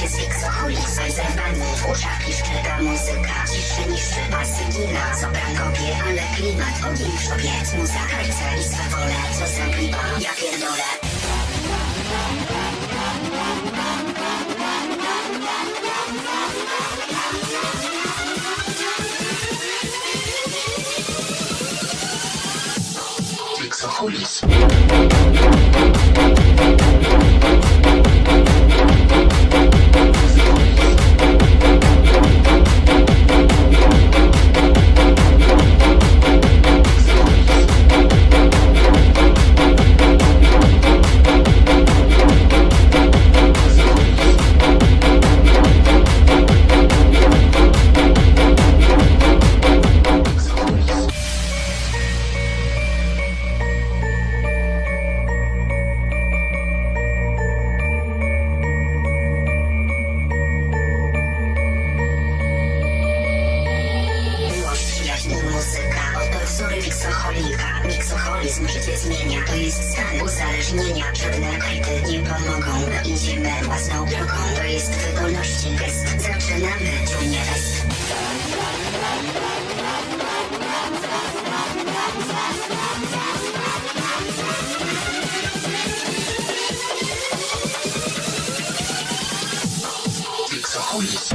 Cię z Wixoholis zerwany W uszach piszczy ta muzyka. Ciszy niższy basy gina Sopran kopie, ale klimat Ogień w szopie. Muza karce i swe wole. Co za klipa, ja pierdolę. Wixoholis Wixocholika Wixocholizm życie zmienia. To jest stan uzależnienia. Żadne kajty nie pomogą idziemy własną drogą To jest wydolności gest Zaczynamy. Czujnie test Wixoholis